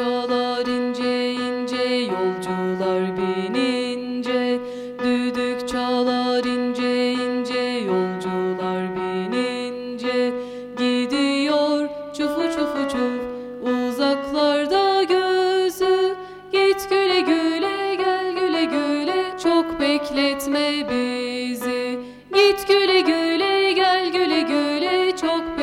çalar ince ince yolcular binince Düdük çalar ince ince yolcular binince Gidiyor çufu çufu çuf uzaklarda gözü. Git güle güle gel güle güle çok bekletme bizi. Git güle güle gel güle güle çok.